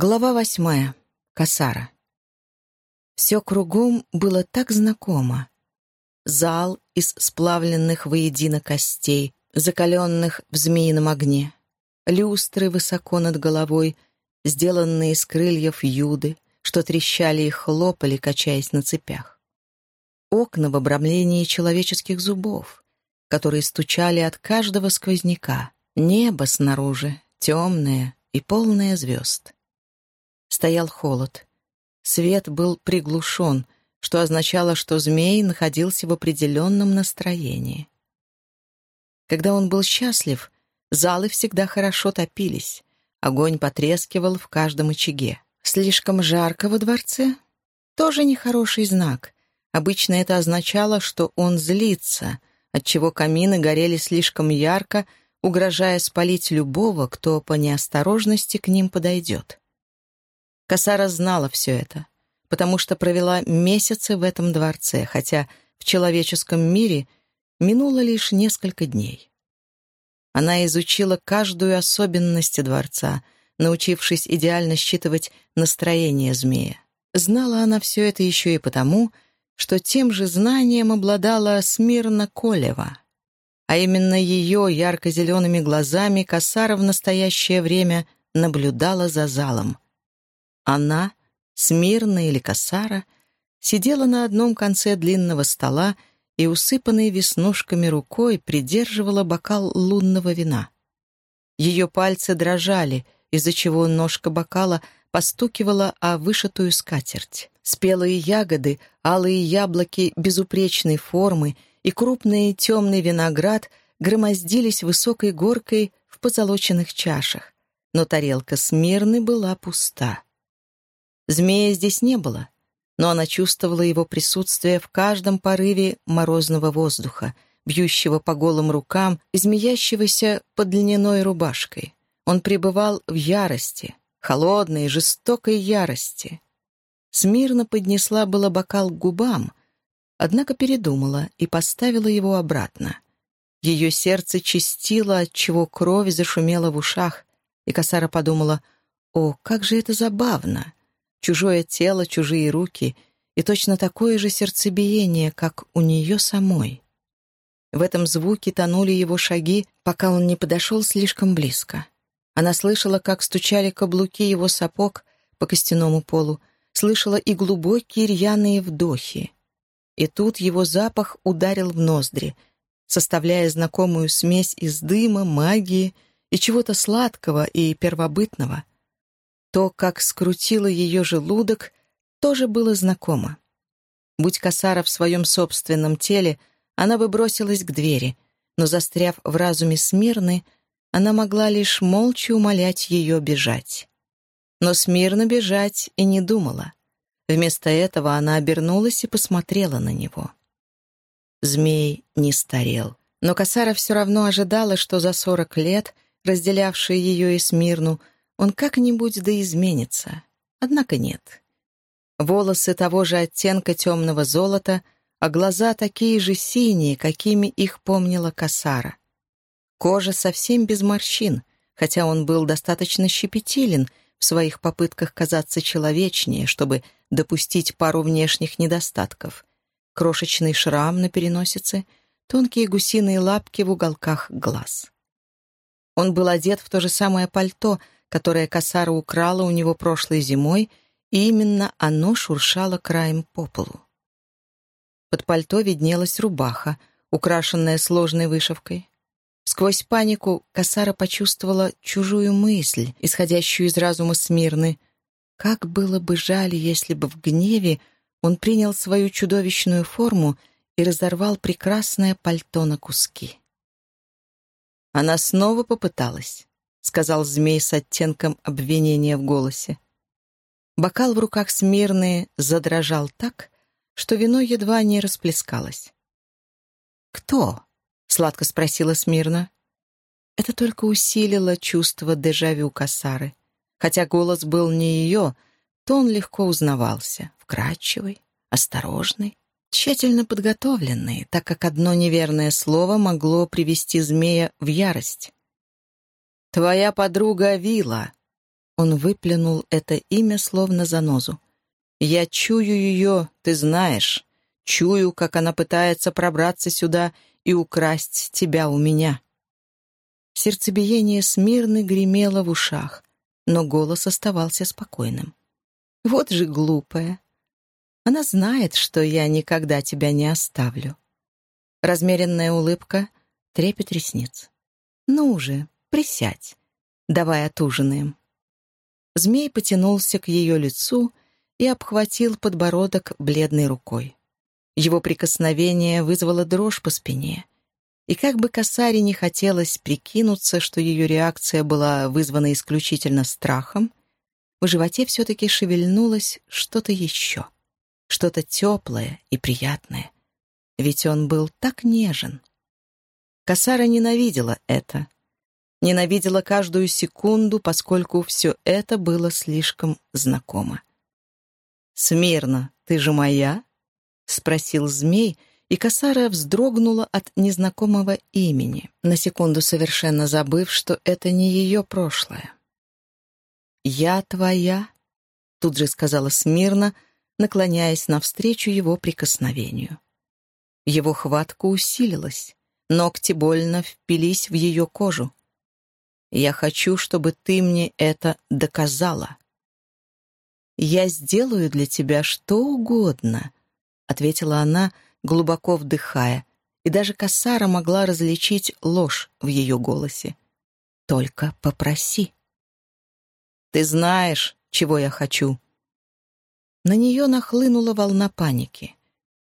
Глава восьмая. Касара. Все кругом было так знакомо. Зал из сплавленных воедино костей, закаленных в змеином огне. Люстры высоко над головой, сделанные из крыльев юды, что трещали и хлопали, качаясь на цепях. Окна в обрамлении человеческих зубов, которые стучали от каждого сквозняка. Небо снаружи, темное и полное звезд. Стоял холод. Свет был приглушен, что означало, что змей находился в определенном настроении. Когда он был счастлив, залы всегда хорошо топились. Огонь потрескивал в каждом очаге. Слишком жарко во дворце? Тоже нехороший знак. Обычно это означало, что он злится, отчего камины горели слишком ярко, угрожая спалить любого, кто по неосторожности к ним подойдет. Касара знала все это, потому что провела месяцы в этом дворце, хотя в человеческом мире минуло лишь несколько дней. Она изучила каждую особенность дворца, научившись идеально считывать настроение змея. Знала она все это еще и потому, что тем же знанием обладала Смирна Колева. А именно ее ярко-зелеными глазами Касара в настоящее время наблюдала за залом — она, Смирна или Касара, сидела на одном конце длинного стола и, усыпанной веснушками рукой, придерживала бокал лунного вина. Ее пальцы дрожали, из-за чего ножка бокала постукивала о вышитую скатерть. Спелые ягоды, алые яблоки безупречной формы и крупный темный виноград громоздились высокой горкой в позолоченных чашах, но тарелка Смирны была пуста. Змея здесь не было, но она чувствовала его присутствие в каждом порыве морозного воздуха, бьющего по голым рукам и змеящегося под льняной рубашкой. Он пребывал в ярости, холодной, жестокой ярости. Смирно поднесла было бокал к губам, однако передумала и поставила его обратно. Ее сердце чистило, отчего кровь зашумела в ушах, и Касара подумала, «О, как же это забавно! Чужое тело, чужие руки и точно такое же сердцебиение, как у нее самой. В этом звуке тонули его шаги, пока он не подошел слишком близко. Она слышала, как стучали каблуки его сапог по костяному полу, слышала и глубокие рьяные вдохи. И тут его запах ударил в ноздри, составляя знакомую смесь из дыма, магии и чего-то сладкого и первобытного — то, как скрутило ее желудок, тоже было знакомо. Будь Касара в своем собственном теле, она бы бросилась к двери, но, застряв в разуме Смирны, она могла лишь молча умолять ее бежать. Но Смирно бежать и не думала. Вместо этого она обернулась и посмотрела на него. Змей не старел, но Касара все равно ожидала, что за сорок лет, разделявшие ее и Смирну, он как-нибудь да изменится. Однако нет. Волосы того же оттенка темного золота, а глаза такие же синие, какими их помнила Касара. Кожа совсем без морщин, хотя он был достаточно щепетилен в своих попытках казаться человечнее, чтобы допустить пару внешних недостатков. Крошечный шрам на переносице, тонкие гусиные лапки в уголках глаз. Он был одет в то же самое пальто — которое Касара украла у него прошлой зимой, и именно оно шуршало краем по полу. Под пальто виднелась рубаха, украшенная сложной вышивкой. Сквозь панику Касара почувствовала чужую мысль, исходящую из разума Смирны. Как было бы жаль, если бы в гневе он принял свою чудовищную форму и разорвал прекрасное пальто на куски. Она снова попыталась сказал змей с оттенком обвинения в голосе. Бокал в руках смирные задрожал так, что вино едва не расплескалось. «Кто?» — сладко спросила Смирна. Это только усилило чувство дежавю Касары. Хотя голос был не ее, то он легко узнавался. Вкрадчивый, осторожный, тщательно подготовленный, так как одно неверное слово могло привести змея в ярость. «Твоя подруга Вила». Он выплюнул это имя словно занозу. «Я чую ее, ты знаешь. Чую, как она пытается пробраться сюда и украсть тебя у меня». Сердцебиение смирно гремело в ушах, но голос оставался спокойным. «Вот же глупая. Она знает, что я никогда тебя не оставлю». Размеренная улыбка, трепет ресниц. «Ну уже, присядь. Давай отужинаем». Змей потянулся к ее лицу и обхватил подбородок бледной рукой. Его прикосновение вызвало дрожь по спине. И как бы Касаре не хотелось прикинуться, что ее реакция была вызвана исключительно страхом, в животе все-таки шевельнулось что-то еще, что-то теплое и приятное. Ведь он был так нежен. Касара ненавидела это, Ненавидела каждую секунду, поскольку все это было слишком знакомо. «Смирно, ты же моя?» — спросил змей, и Касара вздрогнула от незнакомого имени, на секунду совершенно забыв, что это не ее прошлое. «Я твоя», — тут же сказала смирно, наклоняясь навстречу его прикосновению. Его хватка усилилась, ногти больно впились в ее кожу. Я хочу, чтобы ты мне это доказала». «Я сделаю для тебя что угодно», — ответила она, глубоко вдыхая, и даже Кассара могла различить ложь в ее голосе. «Только попроси». «Ты знаешь, чего я хочу». На нее нахлынула волна паники.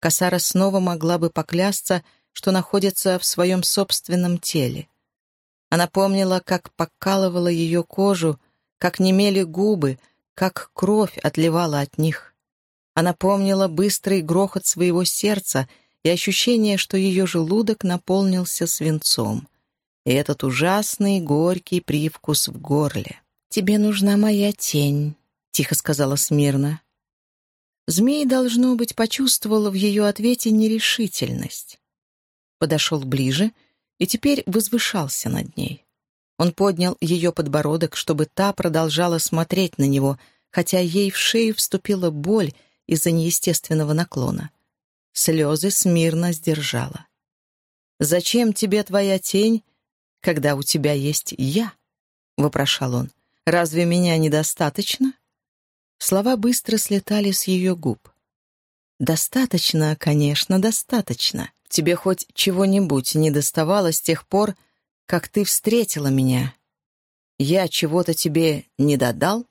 Касара снова могла бы поклясться, что находится в своем собственном теле. Она помнила, как покалывала ее кожу, как немели губы, как кровь отливала от них. Она помнила быстрый грохот своего сердца и ощущение, что ее желудок наполнился свинцом. И этот ужасный горький привкус в горле. «Тебе нужна моя тень», — тихо сказала смирно. Змей, должно быть, почувствовал в ее ответе нерешительность. Подошел ближе — и теперь возвышался над ней. Он поднял ее подбородок, чтобы та продолжала смотреть на него, хотя ей в шею вступила боль из-за неестественного наклона. Слезы смирно сдержала. «Зачем тебе твоя тень, когда у тебя есть я?» — вопрошал он. «Разве меня недостаточно?» Слова быстро слетали с ее губ. «Достаточно, конечно, достаточно. Тебе хоть чего-нибудь не доставало с тех пор, как ты встретила меня? Я чего-то тебе не додал?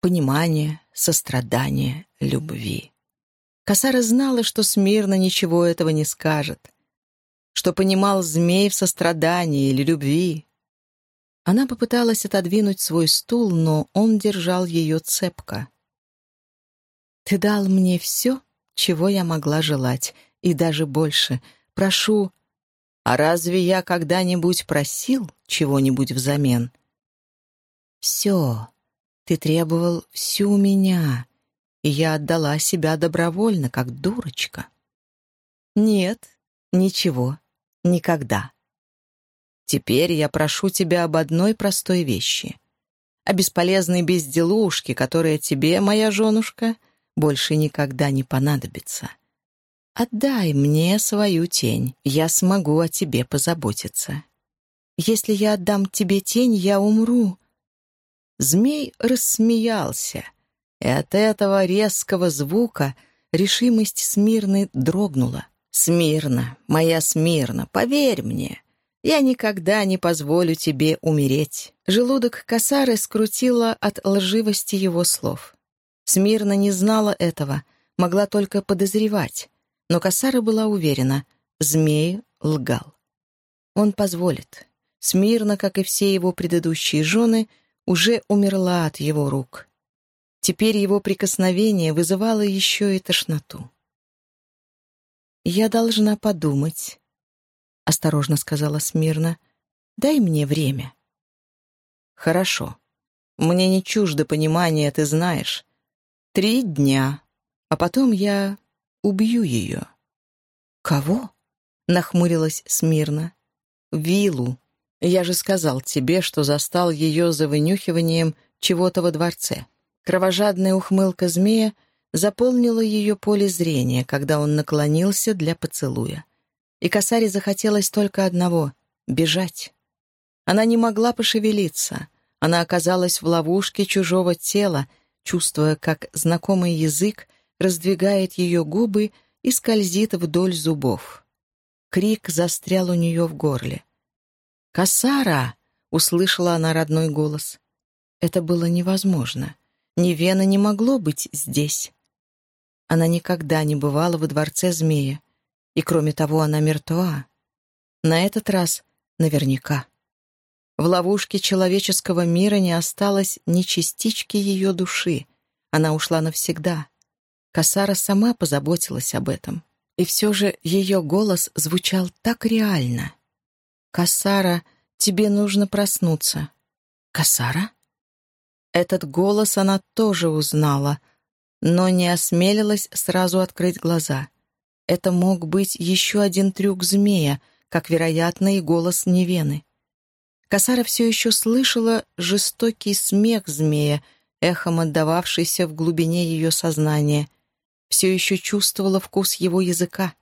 Понимание, сострадание, любви. Косара знала, что смирно ничего этого не скажет, что понимал змей в сострадании или любви. Она попыталась отодвинуть свой стул, но он держал ее цепко. «Ты дал мне все, чего я могла желать, и даже больше. Прошу, а разве я когда-нибудь просил чего-нибудь взамен? Все. Ты требовал всю меня, и я отдала себя добровольно, как дурочка. Нет, ничего, никогда. Теперь я прошу тебя об одной простой вещи. О бесполезной безделушке, которая тебе, моя женушка, больше никогда не понадобится. Отдай мне свою тень, я смогу о тебе позаботиться. Если я отдам тебе тень, я умру». Змей рассмеялся, и от этого резкого звука решимость Смирны дрогнула. «Смирно, моя Смирно, поверь мне, я никогда не позволю тебе умереть». Желудок Касары скрутило от лживости его слов. Смирно не знала этого, могла только подозревать. Но Касара была уверена, змей лгал. Он позволит. Смирно, как и все его предыдущие жены, уже умерла от его рук. Теперь его прикосновение вызывало еще и тошноту. «Я должна подумать», — осторожно сказала Смирно. «Дай мне время». «Хорошо. Мне не чуждо понимание, ты знаешь. Три дня, а потом я убью ее». «Кого?» — нахмурилась смирно. «Вилу. Я же сказал тебе, что застал ее за вынюхиванием чего-то во дворце. Кровожадная ухмылка змея заполнила ее поле зрения, когда он наклонился для поцелуя. И косаре захотелось только одного — бежать. Она не могла пошевелиться. Она оказалась в ловушке чужого тела, чувствуя, как знакомый язык раздвигает ее губы и скользит вдоль зубов. Крик застрял у нее в горле. «Косара!» — услышала она родной голос. Это было невозможно. Невена не могло быть здесь. Она никогда не бывала во дворце змея. И, кроме того, она мертва. На этот раз наверняка. В ловушке человеческого мира не осталось ни частички ее души. Она ушла навсегда. Касара сама позаботилась об этом. И все же ее голос звучал так реально. «Касара, тебе нужно проснуться». «Касара?» Этот голос она тоже узнала, но не осмелилась сразу открыть глаза. Это мог быть еще один трюк змея, как, вероятно, и голос Невены. Касара все еще слышала жестокий смех змея, эхом отдававшийся в глубине ее сознания, все еще чувствовала вкус его языка.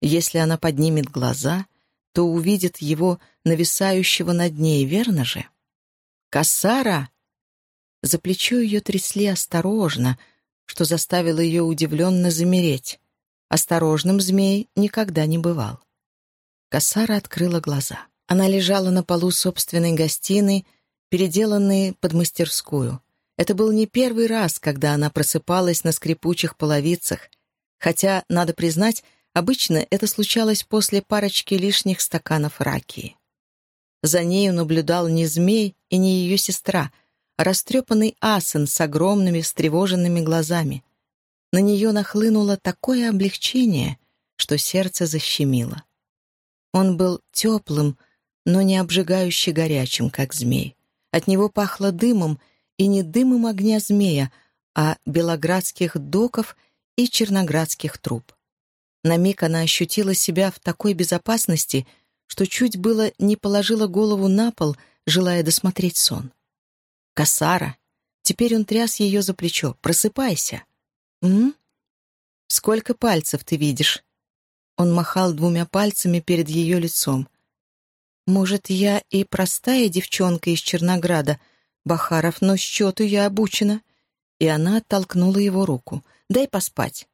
Если она поднимет глаза, то увидит его нависающего над ней, верно же? «Кассара!» За плечо ее трясли осторожно, что заставило ее удивленно замереть. Осторожным змей никогда не бывал. Кассара открыла глаза. Она лежала на полу собственной гостиной, переделанной под мастерскую. Это был не первый раз, когда она просыпалась на скрипучих половицах, хотя, надо признать, обычно это случалось после парочки лишних стаканов ракии. За нею наблюдал не змей и не ее сестра, а растрепанный асен с огромными встревоженными глазами. На нее нахлынуло такое облегчение, что сердце защемило. Он был теплым, но не обжигающе горячим, как змей. От него пахло дымом — и не дымом огня змея, а белоградских доков и черноградских труб. На миг она ощутила себя в такой безопасности, что чуть было не положила голову на пол, желая досмотреть сон. «Косара!» Теперь он тряс ее за плечо. «Просыпайся!» «М? Сколько пальцев ты видишь?» Он махал двумя пальцами перед ее лицом. «Может, я и простая девчонка из Чернограда, «Бахаров, но счету я обучена». И она оттолкнула его руку. «Дай поспать».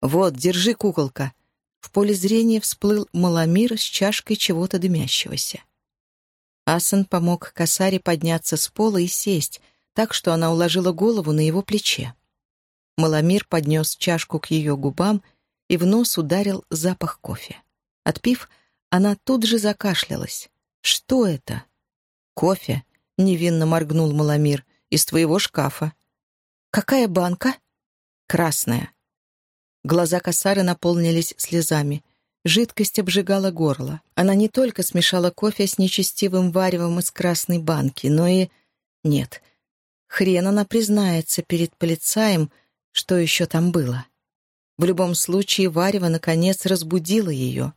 «Вот, держи, куколка». В поле зрения всплыл Маламир с чашкой чего-то дымящегося. Асан помог косаре подняться с пола и сесть, так что она уложила голову на его плече. Маламир поднес чашку к ее губам, и в нос ударил запах кофе. Отпив, она тут же закашлялась. «Что это?» «Кофе», — невинно моргнул Маламир. «Из твоего шкафа». «Какая банка?» «Красная». Глаза косары наполнились слезами. Жидкость обжигала горло. Она не только смешала кофе с нечестивым варевом из красной банки, но и... Нет. Хрен она признается перед полицаем, что еще там было. В любом случае, варево, наконец, разбудило ее.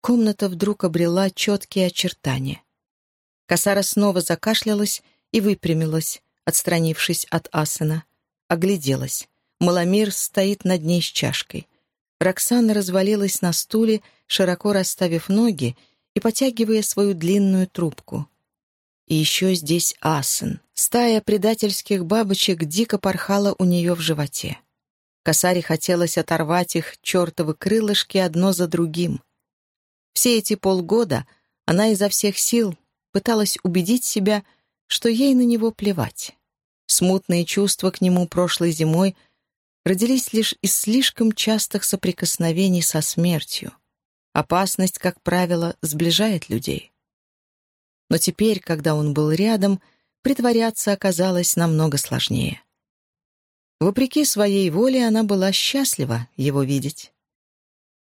Комната вдруг обрела четкие очертания. Косара снова закашлялась и выпрямилась, отстранившись от Асана. Огляделась. Маломир стоит над ней с чашкой. Роксана развалилась на стуле, широко расставив ноги и потягивая свою длинную трубку. И еще здесь Асен. Стая предательских бабочек дико порхала у нее в животе. Косаре хотелось оторвать их чертовы крылышки одно за другим. Все эти полгода она изо всех сил пыталась убедить себя, что ей на него плевать. Смутные чувства к нему прошлой зимой родились лишь из слишком частых соприкосновений со смертью. Опасность, как правило, сближает людей. Но теперь, когда он был рядом, притворяться оказалось намного сложнее. Вопреки своей воле она была счастлива его видеть.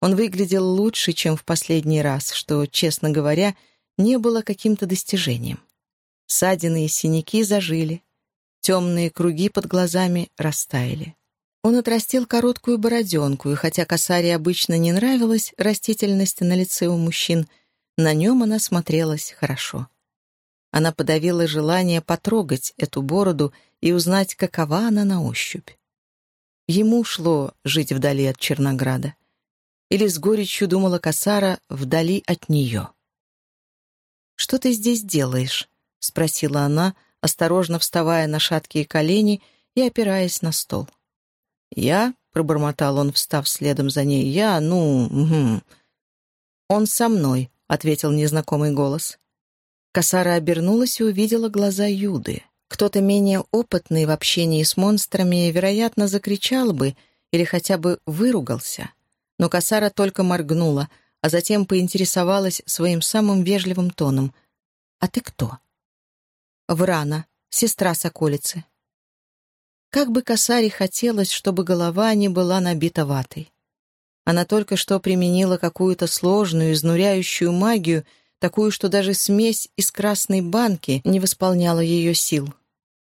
Он выглядел лучше, чем в последний раз, что, честно говоря, не было каким-то достижением. Ссадины и синяки зажили, темные круги под глазами растаяли. Он отрастил короткую бороденку, и хотя косаре обычно не нравилась растительность на лице у мужчин, на нем она смотрелась хорошо. Она подавила желание потрогать эту бороду и узнать, какова она на ощупь. Ему шло жить вдали от Чернограда. Или с горечью думала Касара вдали от нее. «Что ты здесь делаешь?» — спросила она, осторожно вставая на шаткие колени и опираясь на стол. «Я?» — пробормотал он, встав следом за ней. «Я, ну...» угу. «Он со мной», — ответил незнакомый голос. Касара обернулась и увидела глаза Юды. Кто-то менее опытный в общении с монстрами, вероятно, закричал бы или хотя бы выругался. Но Касара только моргнула, а затем поинтересовалась своим самым вежливым тоном. «А ты кто?» «Врана, сестра Соколицы». Как бы Касаре хотелось, чтобы голова не была набита ватой. Она только что применила какую-то сложную, изнуряющую магию — такую, что даже смесь из красной банки не восполняла ее сил.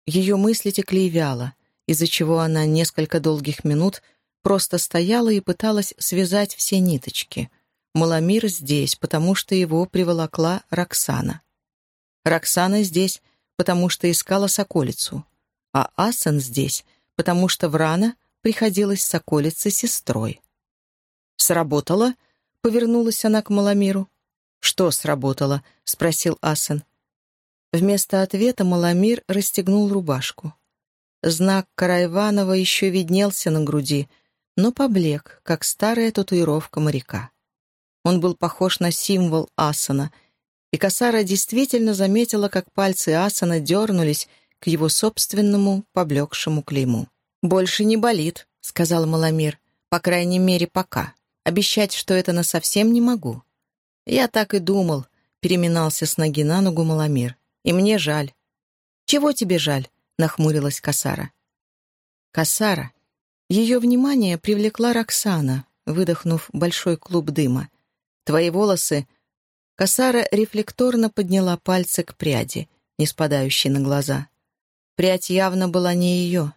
Ее мысли текли вяло, из-за чего она несколько долгих минут просто стояла и пыталась связать все ниточки. Маламир здесь, потому что его приволокла Роксана. Роксана здесь, потому что искала соколицу. А Асан здесь, потому что Врана приходилась соколице сестрой. «Сработало?» — повернулась она к Маламиру. «Что сработало?» — спросил Асен. Вместо ответа Маламир расстегнул рубашку. Знак Карайванова еще виднелся на груди, но поблек, как старая татуировка моряка. Он был похож на символ Асана, и Касара действительно заметила, как пальцы Асана дернулись к его собственному поблекшему клейму. «Больше не болит», — сказал Маламир, — «по крайней мере, пока. Обещать, что это насовсем не могу. «Я так и думал», — переминался с ноги на ногу Маламир. «И мне жаль». «Чего тебе жаль?» — нахмурилась Касара. «Касара». Ее внимание привлекла Роксана, выдохнув большой клуб дыма. «Твои волосы...» Касара рефлекторно подняла пальцы к пряди, не спадающей на глаза. Прядь явно была не ее.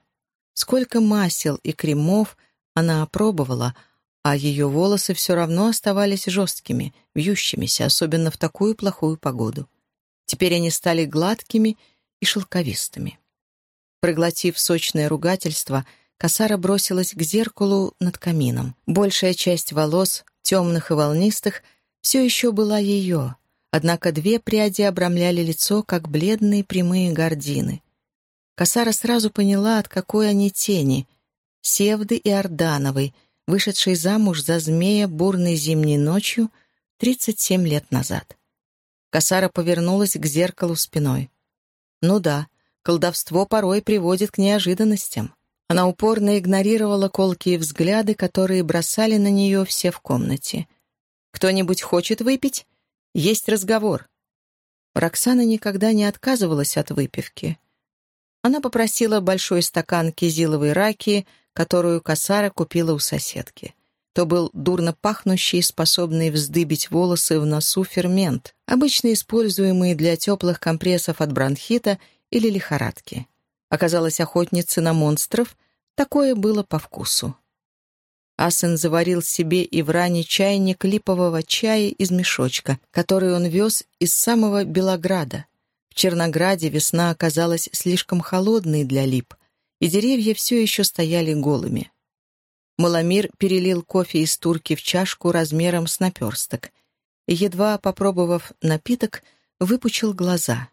Сколько масел и кремов она опробовала — а ее волосы все равно оставались жесткими, вьющимися, особенно в такую плохую погоду. Теперь они стали гладкими и шелковистыми. Проглотив сочное ругательство, Касара бросилась к зеркалу над камином. Большая часть волос, темных и волнистых, все еще была ее, однако две пряди обрамляли лицо, как бледные прямые гардины. Касара сразу поняла, от какой они тени — Севды и Ордановой — вышедшей замуж за змея бурной зимней ночью 37 лет назад. Касара повернулась к зеркалу спиной. Ну да, колдовство порой приводит к неожиданностям. Она упорно игнорировала колкие взгляды, которые бросали на нее все в комнате. «Кто-нибудь хочет выпить? Есть разговор». Роксана никогда не отказывалась от выпивки. Она попросила большой стакан кизиловой раки, которую Касара купила у соседки. То был дурно пахнущий, способный вздыбить волосы в носу фермент, обычно используемый для теплых компрессов от бронхита или лихорадки. Оказалось, охотницы на монстров такое было по вкусу. Асен заварил себе и в ране чайник липового чая из мешочка, который он вез из самого Белограда. В Чернограде весна оказалась слишком холодной для лип, и деревья все еще стояли голыми. Маламир перелил кофе из турки в чашку размером с наперсток и, едва попробовав напиток, выпучил глаза.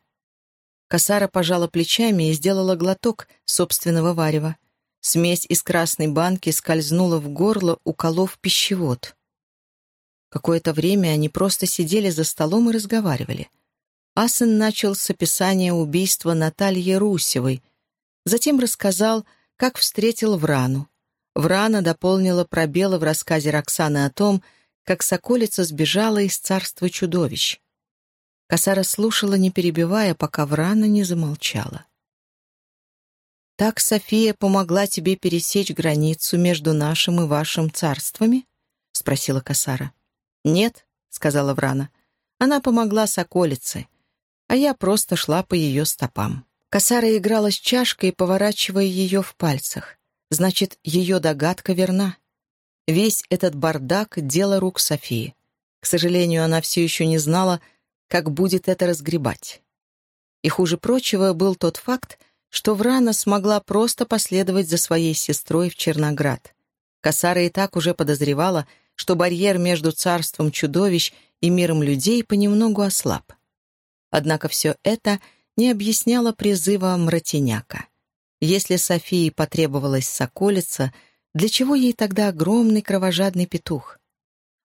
Косара пожала плечами и сделала глоток собственного варева. Смесь из красной банки скользнула в горло, уколов пищевод. Какое-то время они просто сидели за столом и разговаривали. Асен начал с описания убийства Натальи Русевой, Затем рассказал, как встретил Врану. Врана дополнила пробелы в рассказе Роксаны о том, как Соколица сбежала из царства чудовищ. Косара слушала, не перебивая, пока Врана не замолчала. «Так София помогла тебе пересечь границу между нашим и вашим царствами?» — спросила Косара. «Нет», — сказала Врана. «Она помогла Соколице, а я просто шла по ее стопам». Косара играла с чашкой, поворачивая ее в пальцах. Значит, ее догадка верна. Весь этот бардак — дело рук Софии. К сожалению, она все еще не знала, как будет это разгребать. И хуже прочего был тот факт, что Врана смогла просто последовать за своей сестрой в Черноград. Касара и так уже подозревала, что барьер между царством чудовищ и миром людей понемногу ослаб. Однако все это не объясняло призыва Мратиняка. Если Софии потребовалась соколица, для чего ей тогда огромный кровожадный петух?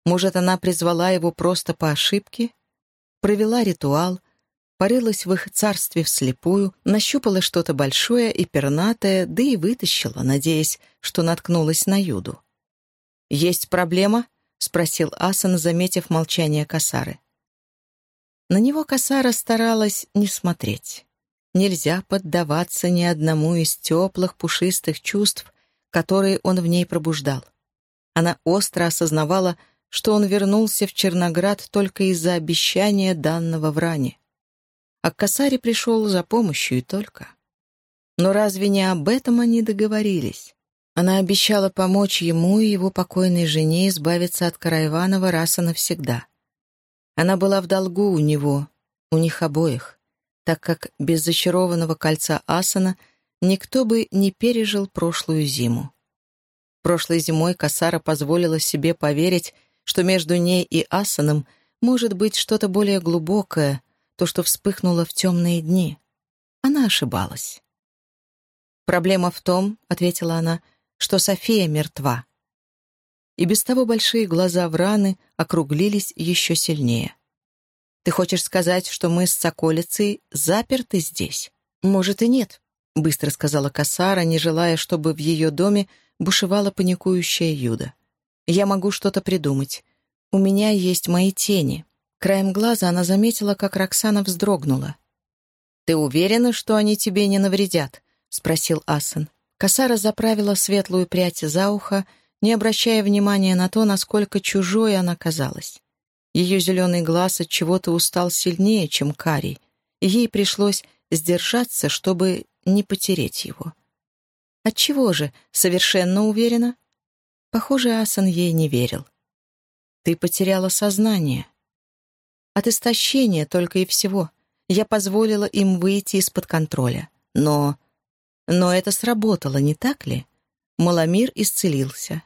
Может, она призвала его просто по ошибке? Провела ритуал, порылась в их царстве вслепую, нащупала что-то большое и пернатое, да и вытащила, надеясь, что наткнулась на Юду. «Есть проблема?» — спросил Асан, заметив молчание Касары. На него Касара старалась не смотреть. Нельзя поддаваться ни одному из теплых, пушистых чувств, которые он в ней пробуждал. Она остро осознавала, что он вернулся в Черноград только из-за обещания данного в ране. А Касаре пришел за помощью и только. Но разве не об этом они договорились? Она обещала помочь ему и его покойной жене избавиться от Карайванова раз и навсегда. Она была в долгу у него, у них обоих, так как без зачарованного кольца Асана никто бы не пережил прошлую зиму. Прошлой зимой Касара позволила себе поверить, что между ней и Асаном может быть что-то более глубокое, то, что вспыхнуло в темные дни. Она ошибалась. «Проблема в том, — ответила она, — что София мертва. И без того большие глаза Враны округлились еще сильнее. «Ты хочешь сказать, что мы с Соколицей заперты здесь?» «Может и нет», — быстро сказала Касара, не желая, чтобы в ее доме бушевала паникующая Юда. «Я могу что-то придумать. У меня есть мои тени». Краем глаза она заметила, как Роксана вздрогнула. «Ты уверена, что они тебе не навредят?» — спросил Асан. Косара заправила светлую прядь за ухо, не обращая внимания на то, насколько чужой она казалась. Ее зеленый глаз от чего-то устал сильнее, чем карий, и ей пришлось сдержаться, чтобы не потереть его. Отчего же, совершенно уверена? Похоже, Асан ей не верил. Ты потеряла сознание. От истощения только и всего. Я позволила им выйти из-под контроля. Но но это сработало, не так ли? Маломир исцелился.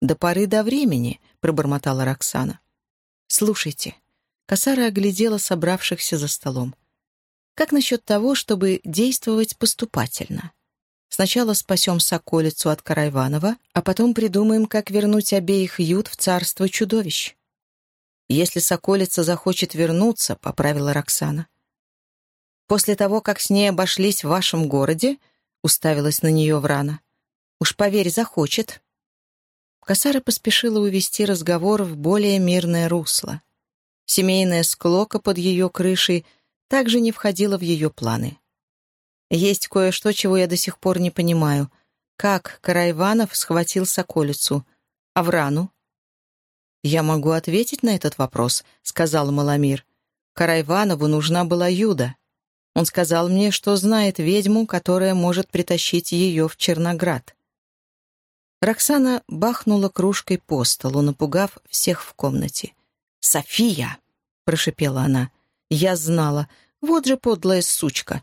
«До поры до времени», — пробормотала Роксана. «Слушайте». Косара оглядела собравшихся за столом. «Как насчет того, чтобы действовать поступательно? Сначала спасем Соколицу от Карайванова, а потом придумаем, как вернуть обеих Ют в царство чудовищ». «Если Соколица захочет вернуться», — поправила Роксана. «После того, как с ней обошлись в вашем городе, уставилась на нее Врана. «Уж поверь, захочет». Косара поспешила увести разговор в более мирное русло. Семейная склока под ее крышей также не входила в ее планы. Есть кое-что, чего я до сих пор не понимаю. Как Карайванов схватил Соколицу? А Врану? «Я могу ответить на этот вопрос», — сказал Маламир. «Карайванову нужна была Юда. Он сказал мне, что знает ведьму, которая может притащить ее в Черноград. Роксана бахнула кружкой по столу, напугав всех в комнате. «София!» — прошипела она. «Я знала. Вот же подлая сучка.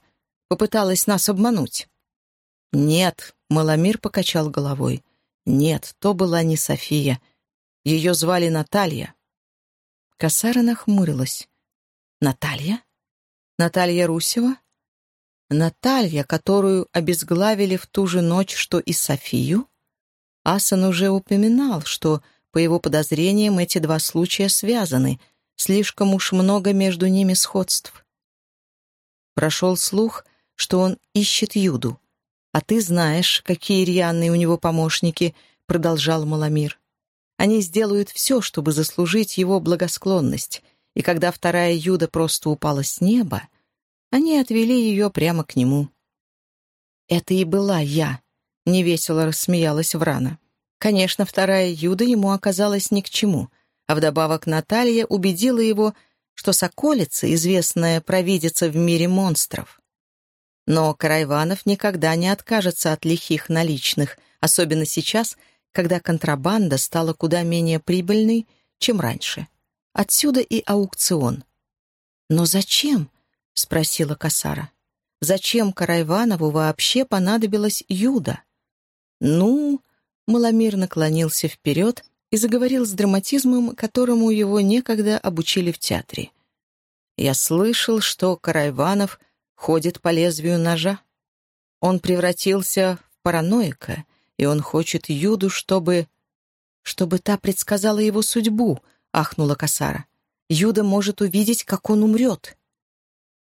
Попыталась нас обмануть». «Нет», — Маломир покачал головой. «Нет, то была не София. Ее звали Наталья». Косара нахмурилась. «Наталья?» Наталья Русева? Наталья, которую обезглавили в ту же ночь, что и Софию? Асан уже упоминал, что, по его подозрениям, эти два случая связаны, слишком уж много между ними сходств. Прошел слух, что он ищет Юду. «А ты знаешь, какие рьяные у него помощники», — продолжал Маламир. «Они сделают все, чтобы заслужить его благосклонность, и когда вторая Юда просто упала с неба, они отвели ее прямо к нему. «Это и была я», — невесело рассмеялась Врана. Конечно, вторая Юда ему оказалась ни к чему, а вдобавок Наталья убедила его, что Соколица — известная провидица в мире монстров. Но Карайванов никогда не откажется от лихих наличных, особенно сейчас, когда контрабанда стала куда менее прибыльной, чем раньше. Отсюда и аукцион. Но зачем? — спросила Касара. «Зачем Карайванову вообще понадобилась Юда?» «Ну...» — Маломир наклонился вперед и заговорил с драматизмом, которому его некогда обучили в театре. «Я слышал, что Карайванов ходит по лезвию ножа. Он превратился в параноика, и он хочет Юду, чтобы... чтобы та предсказала его судьбу», — ахнула Касара. «Юда может увидеть, как он умрет».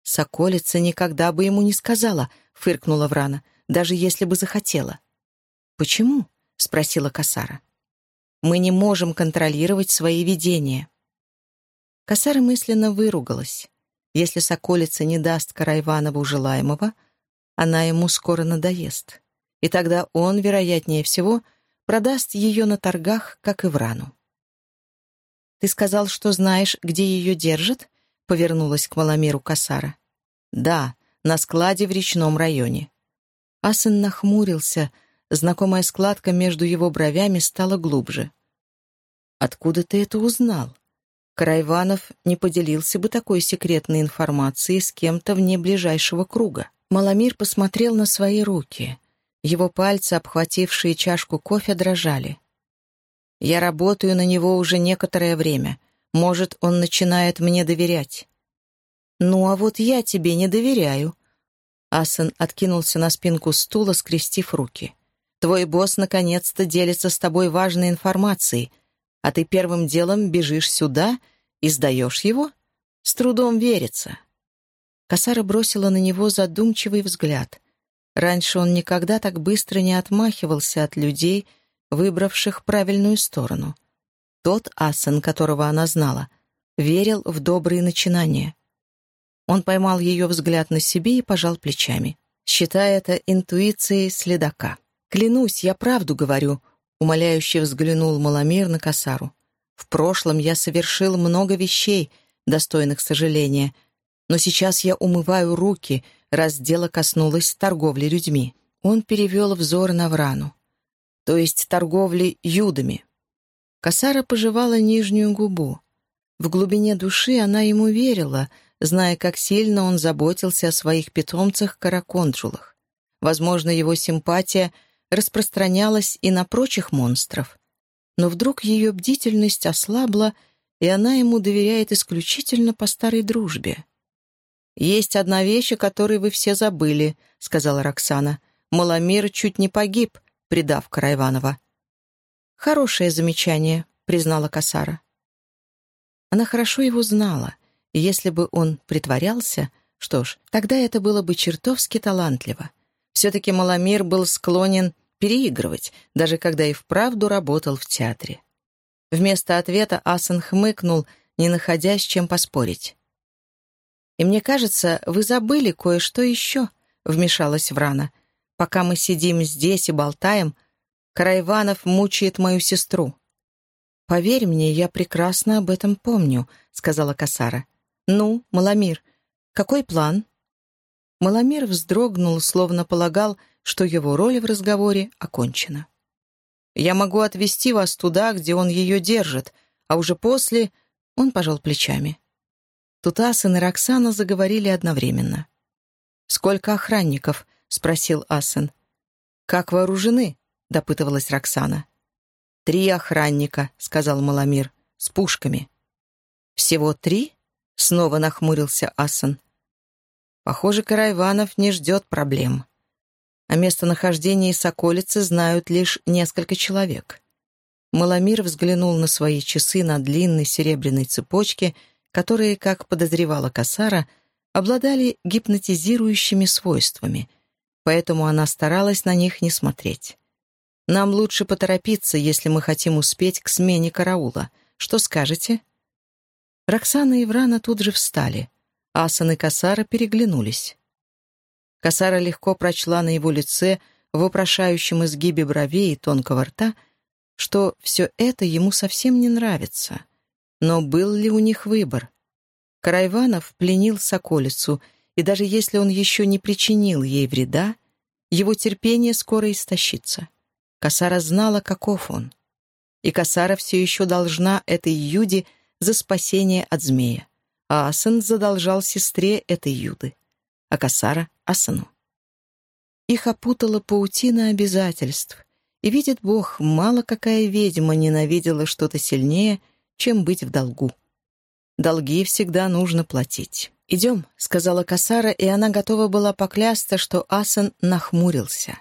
«Соколица никогда бы ему не сказала», — фыркнула Врана, «даже если бы захотела». «Почему?» — спросила Касара. «Мы не можем контролировать свои видения». Касара мысленно выругалась. Если Соколица не даст Карайванову желаемого, она ему скоро надоест. И тогда он, вероятнее всего, продаст ее на торгах, как и Врану. «Ты сказал, что знаешь, где ее держат?» — повернулась к Маломиру Касара. «Да, на складе в речном районе». Асен нахмурился, знакомая складка между его бровями стала глубже. «Откуда ты это узнал?» Карайванов не поделился бы такой секретной информацией с кем-то вне ближайшего круга. Маломир посмотрел на свои руки. Его пальцы, обхватившие чашку кофе, дрожали. «Я работаю на него уже некоторое время. Может, он начинает мне доверять». «Ну, а вот я тебе не доверяю». Асан откинулся на спинку стула, скрестив руки. «Твой босс наконец-то делится с тобой важной информацией, а ты первым делом бежишь сюда и сдаешь его? С трудом верится». Косара бросила на него задумчивый взгляд. Раньше он никогда так быстро не отмахивался от людей, выбравших правильную сторону. Тот Асан, которого она знала, верил в добрые начинания. Он поймал ее взгляд на себе и пожал плечами, считая это интуицией следака. «Клянусь, я правду говорю», — умоляюще взглянул Маломир на косару. «В прошлом я совершил много вещей, достойных сожаления, но сейчас я умываю руки, раз дело коснулось торговли людьми». Он перевел взор на Врану. То есть торговли юдами. Косара пожевала нижнюю губу. В глубине души она ему верила, зная, как сильно он заботился о своих питомцах-караконджулах. Возможно, его симпатия распространялась и на прочих монстров. Но вдруг ее бдительность ослабла, и она ему доверяет исключительно по старой дружбе. «Есть одна вещь, о которой вы все забыли», — сказала Роксана. «Маломир чуть не погиб, предав Карайванова». «Хорошее замечание», — признала Касара. Она хорошо его знала, и если бы он притворялся, что ж, тогда это было бы чертовски талантливо. Все-таки Маломир был склонен переигрывать, даже когда и вправду работал в театре. Вместо ответа Асан хмыкнул, не находя с чем поспорить. «И мне кажется, вы забыли кое-что еще», — вмешалась Врана. «Пока мы сидим здесь и болтаем, Карайванов мучает мою сестру». «Поверь мне, я прекрасно об этом помню», — сказала Касара. «Ну, Маломир, какой план?» Маломир вздрогнул, словно полагал, что его роль в разговоре окончена. «Я могу отвезти вас туда, где он ее держит, а уже после...» Он пожал плечами. Тутасан и Роксана заговорили одновременно. «Сколько охранников?» — спросил Асен. «Как вооружены?» — допытывалась Роксана. «Три охранника», — сказал Маломир, — «с пушками». «Всего три?» Снова нахмурился Асан. Похоже, Карайванов не ждет проблем. О местонахождении Соколицы знают лишь несколько человек. Маломир взглянул на свои часы на длинной серебряной цепочке, которые, как подозревала Касара, обладали гипнотизирующими свойствами, поэтому она старалась на них не смотреть. «Нам лучше поторопиться, если мы хотим успеть к смене караула. Что скажете?» Роксана и Врана тут же встали. Асан и Касара переглянулись. Касара легко прочла на его лице, в вопрошающем изгибе бровей и тонкого рта, что все это ему совсем не нравится. Но был ли у них выбор? Карайванов пленил соколицу, и даже если он еще не причинил ей вреда, его терпение скоро истощится. Касара знала, каков он. И Касара все еще должна этой Юде за спасение от змея. А Асан задолжал сестре этой Юды, а Касара — Асану. Их опутала паутина обязательств, и, видит Бог, мало какая ведьма ненавидела что-то сильнее, чем быть в долгу. Долги всегда нужно платить. «Идем», — сказала Касара, и она готова была поклясться, что Асан нахмурился.